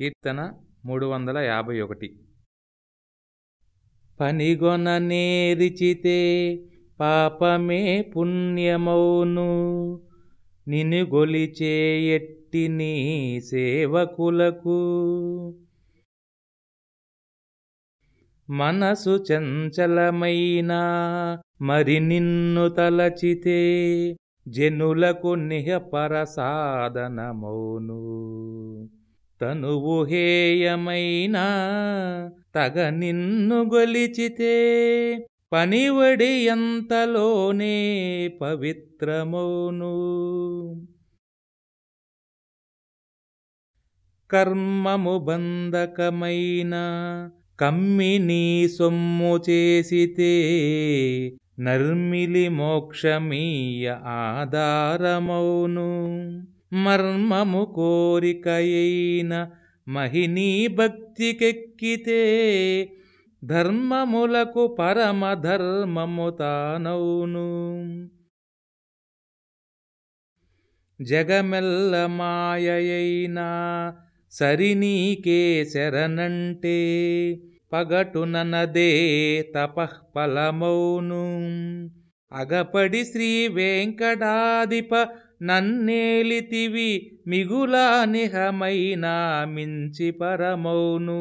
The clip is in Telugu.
కీర్తన మూడు వందల యాభై ఒకటి పనిగొన నేరిచితే పాపమే పుణ్యమౌను. నిన్ను గొలిచే ఎట్టి నీ సేవకులకు. మనసు చంచలమైనా మరి నిన్ను తలచితే జనులకు నిహపర సాధనమౌను. తను ఊహేయమైన తగ నిన్ను గొలిచితే పనివడి ఎంతలోనే పవిత్రమౌను. కర్మము బంధకమైన కమ్మి నీ సొమ్ము చేసితే నర్మిలి మోక్షమీయ ఆధారమౌను. మర్మము కోరికయైన మహినీ భక్తికెక్కితే ధర్మములకు పరమధర్మము తానౌను. జగమెల్ల మాయైనా సరినీకే శరణంటే పగటుననదే తపఃఫలమౌను అగపడి శ్రీ వెంకటాధిప నన్నేలితివి మిగులా నిహమైనా మించి పరమౌను.